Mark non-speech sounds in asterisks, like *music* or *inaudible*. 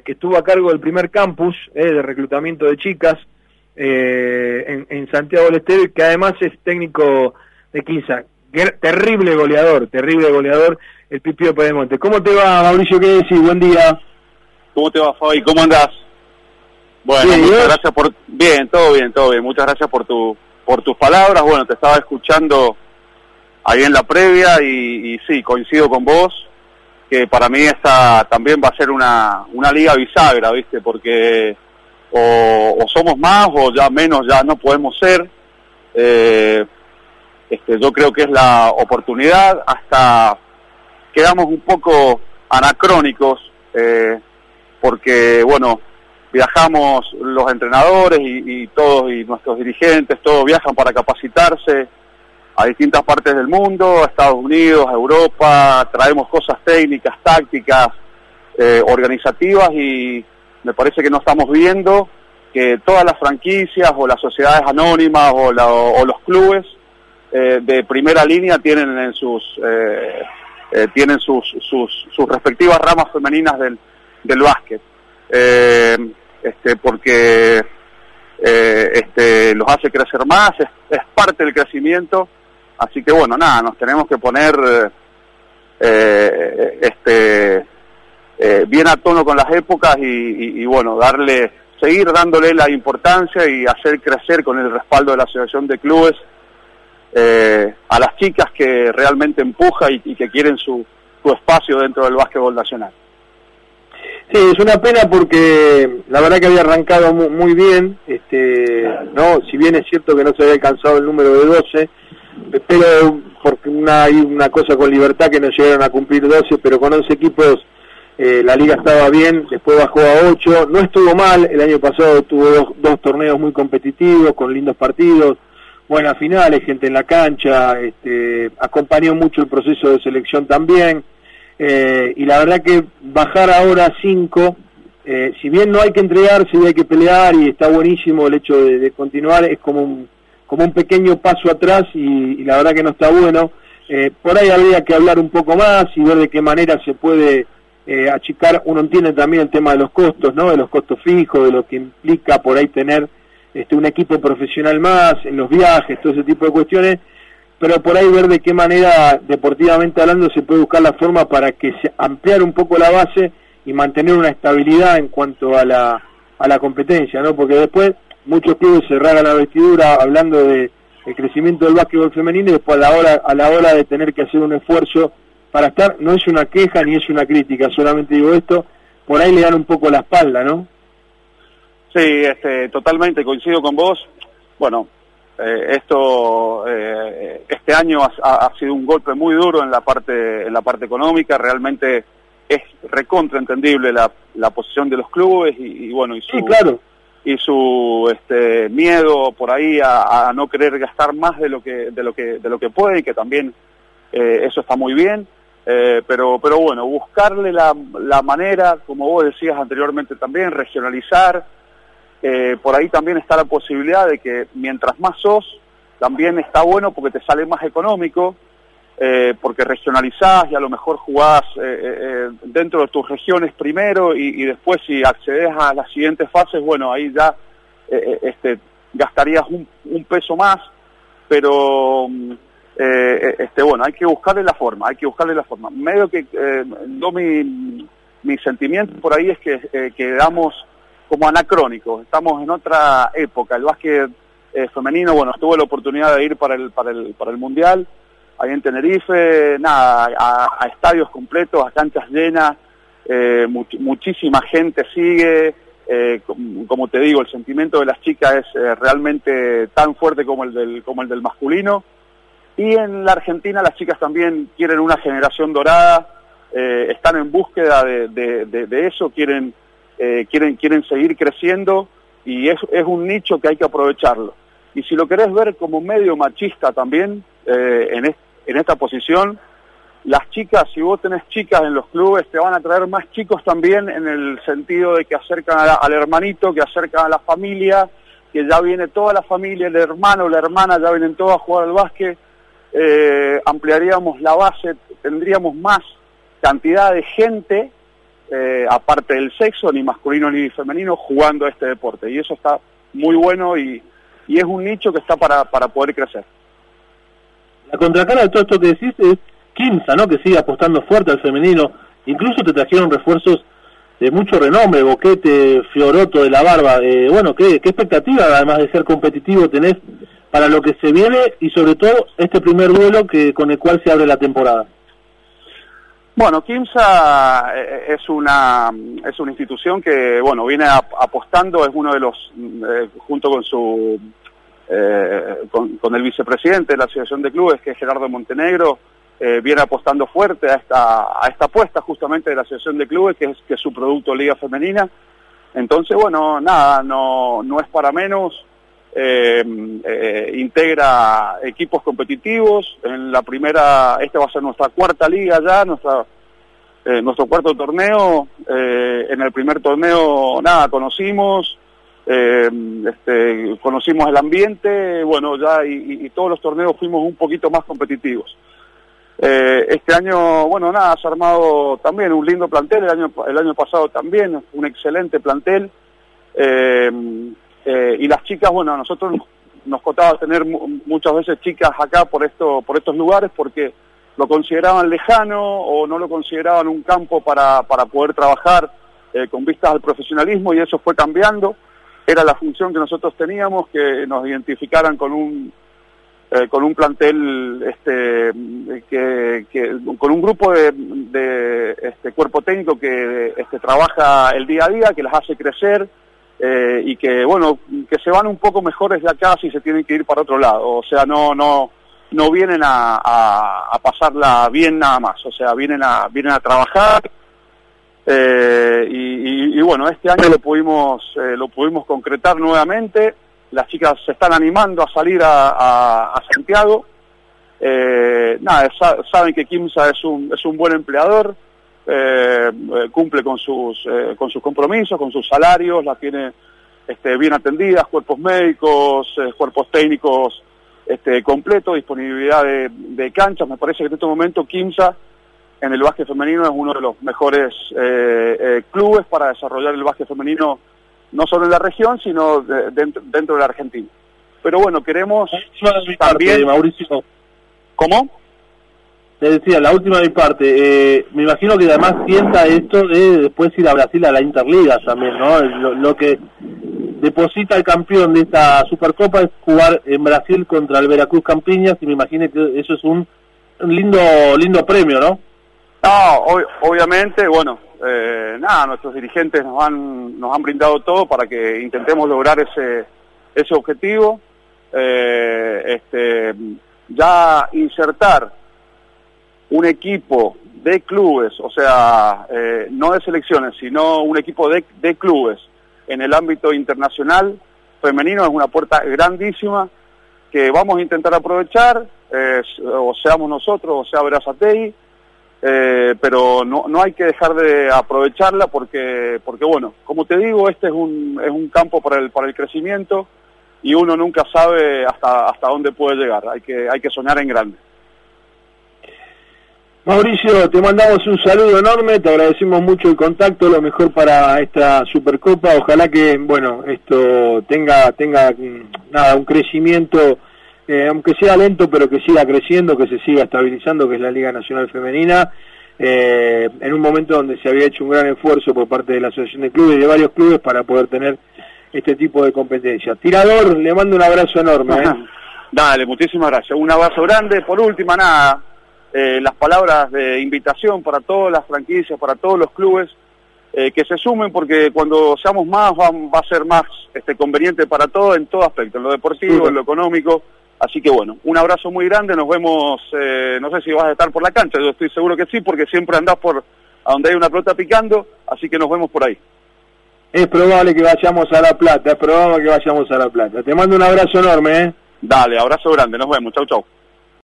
que estuvo a cargo del primer campus de reclutamiento de chicas en, en, Santiago del Estero y que además es técnico de Quinza. Terrible goleador, terrible goleador, el Pipio Pedemonte. ¿Cómo te va, Mauricio? ¿Qué decís? Buen día. ¿Cómo te va, Fabi? ¿Cómo andás? Bueno, muchas gracias por... Bien, todo bien, todo bien. Muchas gracias por tu por tus palabras. Bueno, te estaba escuchando ahí en la previa y, sí, coincido con vos que para mí esta también va a ser una, una liga bisagra, ¿viste? Porque o, somos más o ya menos ya no podemos ser. Eh, este, yo creo que es la oportunidad, hasta quedamos un poco anacrónicos, eh, porque bueno, viajamos los entrenadores y, todos y nuestros dirigentes, todos viajan para capacitarse a distintas partes del mundo, Estados Unidos, Europa, traemos cosas técnicas, tácticas, eh, organizativas y me parece que no estamos viendo que todas las franquicias o las sociedades anónimas o, los clubes eh, de primera línea tienen en sus eh, tienen sus, sus, sus respectivas ramas femeninas del, del básquet. Eh, este, porque eh, este, los hace crecer más, es, parte del crecimiento, así que bueno, nada, nos tenemos que poner eh, este, eh, bien a tono con las épocas y, bueno, darle, seguir dándole la importancia y hacer crecer con el respaldo de la Asociación de Clubes a las chicas que realmente empuja y, y que quieren su, su espacio dentro del básquetbol nacional. Sí, es una pena porque la verdad que había arrancado muy, bien, este, no, si bien es cierto que no se había alcanzado el número de 12, pero porque una, hay una cosa con libertad que no llegaron a cumplir 12, pero con 11 equipos eh, la liga estaba bien, después bajó a 8, no estuvo mal, el año pasado tuvo dos, torneos muy competitivos, con lindos partidos, buenas finales, gente en la cancha, este, acompañó mucho el proceso de selección también, eh, y la verdad que bajar ahora a 5, eh, si bien no hay que entregarse y hay que pelear y está buenísimo el hecho de, continuar, es como un, como un pequeño paso atrás y, la verdad que no está bueno. Eh, por ahí habría que hablar un poco más y ver de qué manera se puede achicar. Uno entiende también el tema de los costos, ¿no? De los costos fijos, de lo que implica por ahí tener este, un equipo profesional más, en los viajes, todo ese tipo de cuestiones pero por ahí ver de qué manera, deportivamente hablando, se puede buscar la forma para que se ampliar un poco la base y mantener una estabilidad en cuanto a la, a la competencia, ¿no? Porque después muchos clubes cerraron la vestidura hablando de el crecimiento del básquetbol femenino y después a la hora a la hora de tener que hacer un esfuerzo para estar no es una queja ni es una crítica solamente digo esto por ahí le dan un poco la espalda no sí este totalmente coincido con vos bueno eh, esto eh, este año ha, sido un golpe muy duro en la parte en la parte económica realmente es recontraentendible la, la posición de los clubes y, bueno y su claro. Y su este miedo por ahí a, no querer gastar más de lo que de lo que de lo que puede y que también eh, eso está muy bien. Pero pero bueno buscarle la, la manera como vos decías anteriormente también regionalizar. Eh, por ahí también está la posibilidad de que mientras más sos, también está bueno porque te sale más económico, eh, porque regionalizás y a lo mejor jugás eh, dentro de tus regiones primero y, después si accedes a las siguientes fases, bueno, ahí ya este, gastarías un, peso más, pero este, bueno, hay que buscarle la forma, hay que buscarle la forma. Medio que no mi, mi sentimiento por ahí es que quedamos como anacrónico, estamos en otra época, el básquet eh, femenino, bueno, tuve la oportunidad de ir para el, para el, para el Mundial, ahí en Tenerife, nada, a, estadios completos, a canchas llenas, eh, muchísima gente sigue, eh, como, te digo, el sentimiento de las chicas es realmente tan fuerte como el del, como el del masculino, y en la Argentina las chicas también quieren una generación dorada, están en búsqueda de, eso, quieren eh, quieren, quieren seguir creciendo y es, es un nicho que hay que aprovecharlo. Y si lo querés ver como medio machista también, eh, en, en esta posición, las chicas, si vos tenés chicas en los clubes, te van a traer más chicos también en el sentido de que acercan al hermanito, que acercan a la familia, que ya viene toda la familia, el hermano, la hermana, ya vienen todos a jugar al básquet, eh, ampliaríamos la base, tendríamos más cantidad de gente eh, aparte del sexo, ni masculino ni femenino, jugando este deporte. Y eso está muy bueno y, es un nicho que está para poder crecer. La contracara de todo esto que decís es Kimsa, ¿no? Que sigue apostando fuerte al femenino. Incluso te trajeron refuerzos de mucho renombre, Boquete, Fioroto de la Barba. Eh, bueno, ¿qué, ¿qué expectativa, además de ser competitivo, tenés para lo que se viene y sobre todo este primer duelo que con el cual se abre la temporada? Bueno, Kimsa eh, es una es una institución que bueno viene apostando es uno de los eh, junto con su eh, con, el vicepresidente de la asociación de clubes que es Gerardo Montenegro viene apostando fuerte a esta a esta apuesta justamente de la asociación de clubes que es que es su producto liga femenina entonces bueno nada no no es para menos eh, eh, integra equipos competitivos. En la primera, esta va a ser nuestra cuarta liga ya, eh, nuestro cuarto torneo. Eh, en el primer torneo, nada, conocimos, este, conocimos el ambiente, bueno, ya y, todos los torneos fuimos un poquito más competitivos. este año, bueno, nada, se ha armado también un lindo plantel, el año, el año pasado también, un excelente plantel. Eh, eh, y las chicas, bueno, a nosotros nos costaba tener muchas veces chicas acá por, esto, por estos lugares porque lo consideraban lejano o no lo consideraban un campo para, para poder trabajar eh, con vistas al profesionalismo y eso fue cambiando. Era la función que nosotros teníamos, que nos identificaran con un, eh, con un plantel, este, que, que, con un grupo de, de este, cuerpo técnico que este, trabaja el día a día, que las hace crecer, eh, y que bueno que se van un poco mejores de acá si se tienen que ir para otro lado. O sea no no no vienen a, a, pasarla bien nada más. O sea vienen a vienen a trabajar eh, y, bueno este año lo pudimos eh, lo pudimos concretar nuevamente las chicas se están animando a salir a, a Santiago nada saben que Kimsa es un es un buen empleador eh, cumple con sus, eh, con sus compromisos, con sus salarios, las tiene este, bien atendidas, cuerpos médicos, eh, cuerpos técnicos este, completo, disponibilidad de, canchas. Me parece que en este momento Kimsa en el básquet femenino es uno de los mejores clubes para desarrollar el básquet femenino no solo en la región, sino dentro, dentro, de la Argentina. Pero bueno, queremos también... Mauricio. ¿Cómo? te decía, la última de mi parte, eh, me imagino que además sienta esto de después ir a Brasil a la Interliga también, ¿no? Lo, que deposita el campeón de esta Supercopa es jugar en Brasil contra el Veracruz Campiñas y me imagino que eso es un, lindo lindo premio, ¿no? No, obviamente, bueno, eh, nada, nuestros dirigentes nos han, nos han brindado todo para que intentemos lograr ese, ese objetivo. Eh, este, ya insertar un equipo de clubes, o sea, eh, no de selecciones, sino un equipo de, de, clubes en el ámbito internacional femenino es una puerta grandísima que vamos a intentar aprovechar, eh, o seamos nosotros, o sea Verazatei, eh, pero no, no hay que dejar de aprovecharla porque, porque bueno, como te digo, este es un, es un campo para el, para el crecimiento y uno nunca sabe hasta, hasta dónde puede llegar, hay que, hay que soñar en grande. Mauricio, te mandamos un saludo enorme, te agradecemos mucho el contacto, lo mejor para esta Supercopa, ojalá que, bueno, esto tenga, tenga nada, un crecimiento, eh, aunque sea lento, pero que siga creciendo, que se siga estabilizando, que es la Liga Nacional Femenina, eh, en un momento donde se había hecho un gran esfuerzo por parte de la Asociación de Clubes y de varios clubes para poder tener este tipo de competencia. Tirador, le mando un abrazo enorme. ¿eh? *laughs* Dale, muchísimas gracias. Un abrazo grande. Por última, nada, eh, las palabras de invitación para todas las franquicias, para todos los clubes, eh, que se sumen porque cuando seamos más va, a ser más este, conveniente para todos en todo aspecto, en lo deportivo, en lo económico. Así que bueno, un abrazo muy grande, nos vemos, eh, no sé si vas a estar por la cancha, yo estoy seguro que sí, porque siempre andás por a donde hay una pelota picando, así que nos vemos por ahí. Es probable que vayamos a La Plata, es probable que vayamos a La Plata. Te mando un abrazo enorme, ¿eh? Dale, abrazo grande, nos vemos, chau chau.